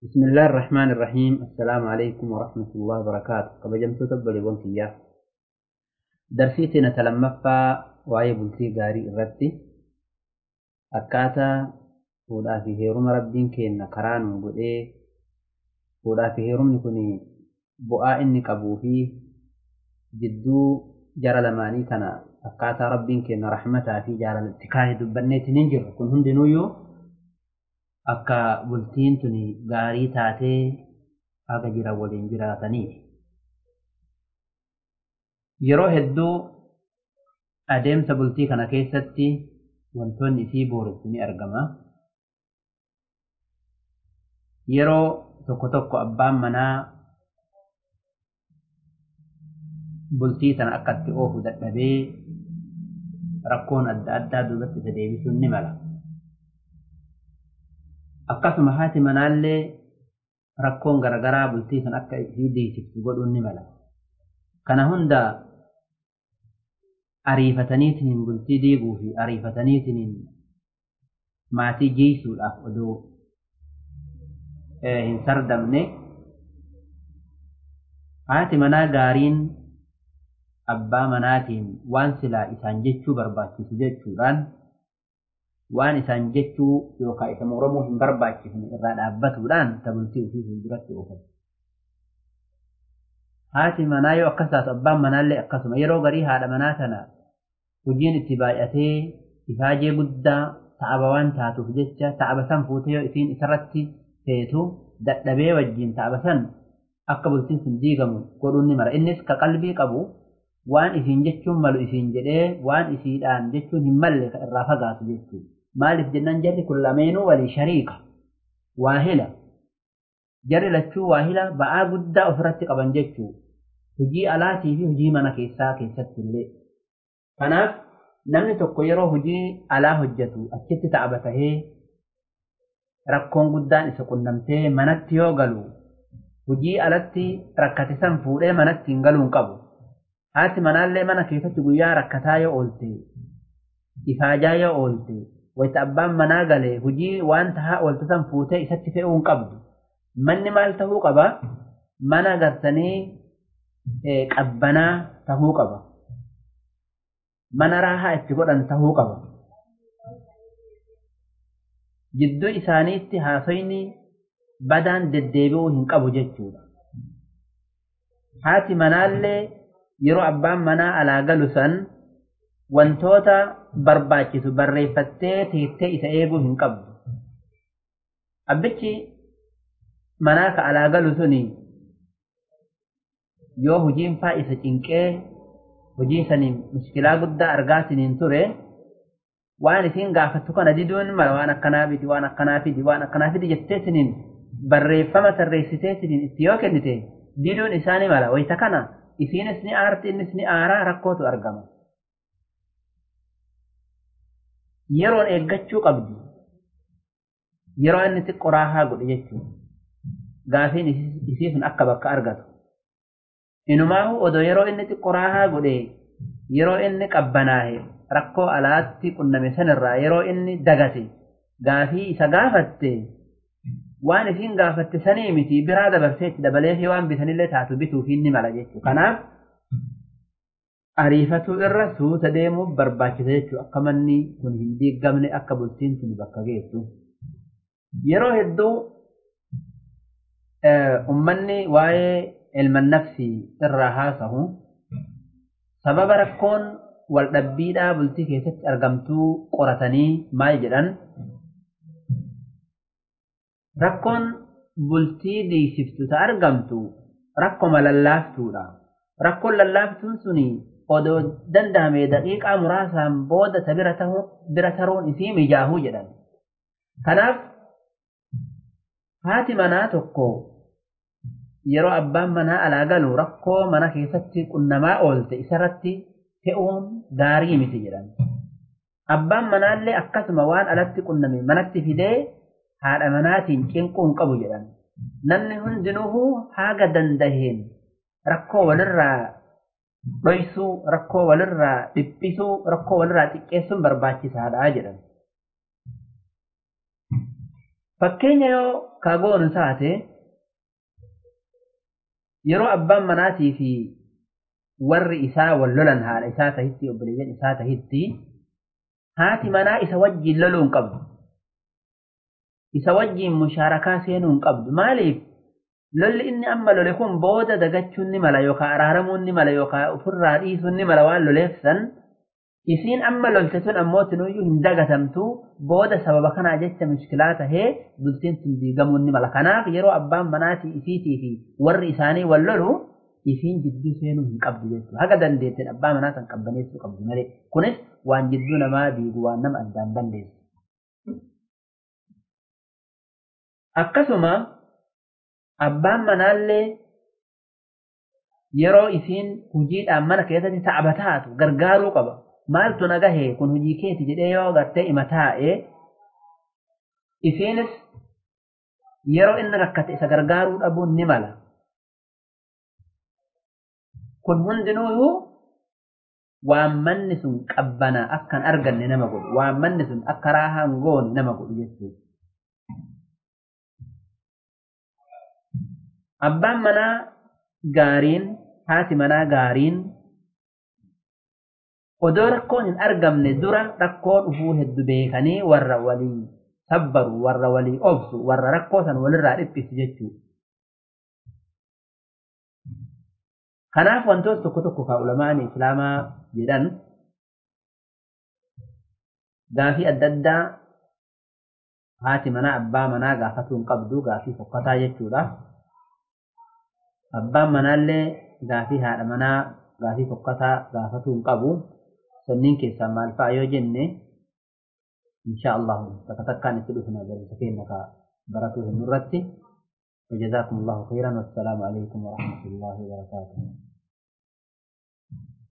بسم الله الرحمن الرحيم. السلام عليكم ورحمة الله وبركاته. كبجمت تبلي بنكيا درسيتنا تلمفا واي بلتي غاري الرتي أكاتا فودا في هيروم ربين كينا كران وقلي فودا في هيروم نكوني بؤاء إني قبوفي. جدو جرى لماني كان أكاتا ربين كينا رحمتا في جرى الاتكاية دبنيت ننجر. كن هندي نويو akka bultiin tuni gaarii taatee haga jira waliin jiraataniif. Yeroo hedduu adeemsa bultii kana keessatti wantoonni isii booressu ni argama. Yeroo tokko tokko abbaan manaa bultii sana akka itti oofu dadhabee rakkoon adda addaa duubatti isa deebisuun ni mala. Akkasuma haati manaallee rakkoon garagaraa bultii san akka isii deessiftu godhuun ni mala. Kana hunda ariifataniitiin bultii diiguu fi ariifataniitiin maatii jiisuudhaaf odoo hin sardamne haati manaa gaariin abbaa manaatiin waan silaa isaan jechuu barbaachisu jechuudhaan waan isaan jechuu yookaan isa moromuu hin barbaachifne irraa dhaabbatuudhaan tabultii ofii fuulduratti oofatu. Haati manaa yoo akkas taatu abbaan manaallee akkasuma yeroo garii haadha manaa sana hojiin itti baay'atee ifaajee guddaa ta'aba waan taatuuf jecha ta'aba san fuutee yoo isiin isarratti feetu dadhabee wajjin ta'aba san akka bultiin sun diigamu godhuun ni mala. Innis ka qalbii qabu waan isiin jechuun malu isiin jedhee waan isiidhaan jechuun hin malle irraa fagaatu jechuudha. Waahila jarri lachuu waahila ba'aa guddaa ofirratti qaban jechuu hojii alaatii fi hojii mana keessaa keessatti illee kanaaf namni tokko yeroo hojii alaa hojjetu achitti ta'aba tahee rakkoon guddaan isa qunnamtee manatti yoo galu hojii alatti rakkate san fuudhee manatti hin galuun qabu haati manaallee mana keessatti guyyaa rakkataa yoo oolte ifaajaa yoo oolte wayita abbaan manaa galee hojii waan tahaa oolte san fuutee isatti fe'uu hin qabdu. Manni maal tahuu qaba? Mana garsanii qabbanaa tahuu qaba. Mana raahaa itti godhan tahuu qaba. Jidduu isaaniitti haasoyni badaan deddeebi'uu hin qabu jechuudha. Haati manaallee yeroo abbaan manaa alaa galu san wantoota barbaachisu barreeffattee teettee isa eeguu hin qabdu. Abbichi manaa ka alaa galu suni yoo hojiin faa isa cinqee hojii saniin mushkilaa guddaa argaatiniin ture waan isiin gaafattu kana diduun mala waan akkanaa fidi waan akkanaa fidi waan akkanaa fidi jettee siniin barreeffama tarreessitee siniin itti yoo kennite diduun isaanii mala wayita kana isiinis ni aarti innis ni aaraa rakkootu argama. Yeroon eeggachuu qabdi. Yeroo inni xiqqoo raahaa godhe jechuudha. Gaafiin isii sun akka bakka argatu. Inumaahu odoo yeroo inni xiqqoo raahaa godhe yeroo inni qabbanaahe rakkoo alaatti qunname sanirraa yeroo inni dagate gaafii isa gaafatte waan isiin gaafatte sanii miti biraa dabarsee itti dabalee fi waan bitanillee taatu bituuf inni mala jechuudha. Kanaaf ariifatuu irra suuta deemuuf barbaachisa jechuudha. Akka manni kun hin diigamne akka bultiin sun bakka geessu. Yeroo hedduu uummanni waa'ee ilma nafsii irraa haasahu sababa rakkoon wal dhabbiidhaa bultii keessatti argamtuu qoratanii maal jedhan rakkoon bultii diisiftu ta argamtu rakkoma lallaaftuudha. Rakkoon lallaaftuun suni odoo danda'ame daqiiqaa muraasaan booda ta bira taruun isii mijaahuu jedhan. Kanaaf haati manaa tokko yeroo abbaan manaa alaa galu rakkoo mana keessatti qunnamaa oolte isarratti fe'uun gaarii miti jedhan. Abbaan manaallee akkasuma waan alatti qunname manatti fidee haadha manaatiin cinquu hin qabu jedhan. Namni hundinuu haga dandaheen rakkoo walirraa dhoysuu, rakkoo walirraa dhiphisuu, rakkoo walirraa xiqqeessuun barbaachisaadha jedhan. Fakkeenya yoo kaagoonu taate yeroo abbaan manaatii fi warri isaa wal lolan haadha isaa tahitti obboleeyyan isaa tahitti haati manaa isa wajjiin loluu hin qabdu. Isa wajjiin mushaarakaa seenuu hin qabdu. Maaliif? Lolli inni amma lole kun booda dagachuun ni mala yookaan araaramuun ni mala yookaan ofirraa dhiisuun ni mala waan loleef san isiin amma lolte sun ammoo tinuyyuu hin dagatamtu booda sababa kanaa jecha mushkilaa tahee bultiin sun diigamuun ni mala. Kanaaf yeroo abbaan manaatii isiitii fi warri isaanii wal lolu isiin jidduu seenuu hin qabdu jechuudha. Haga dandeetteen abbaa manaa kan qabbaneessuu qabdu malee. Kunis waan jidduu namaa diigu waan nama addaan balleessu. Akkasuma abbaan manaallee yeroo isiin hojiidhaan mana keessatti taa'aba taatu gargaaruu qaba. Maaltu nagahee kun hojii keeti jedhee yoo gartee ima taa'ee isiinis yeroo inni rakkate isa gargaaruu dhabuun ni mala. Kun hundinuuyuu waan manni sun qabbanaa akka hin arganne nama godhu waan manni sun akka raahaa hin goone nama godhu jechuudha. Abbaan manaa gaariin haati manaa gaariin odoo rakkoon hin argamne dura rakkoo dhufuu hedduu beekanii warra walii sabbaru warra walii obsu warra rakkoo san walirraa dhiphisu jechuudha. Kanaaf wantoota tokko tokko kan ulamaan islaamaa jedhan gaafii adda addaa haati manaa abbaa manaa gaafatuu qabdu gaafii fokkataa jechuudha. Abbaan manaallee gaafii haadha manaa gaafii fokkataa gaafatuu hin qabu. Sanniin keessaa maal fa'a yoo jenne insha Allahu takka takkaan itti dhufna barumsa keenya ka baratuu hin irratti. وجزاكم الله خيرا والسلام عليكم ورحمة الله وبركاته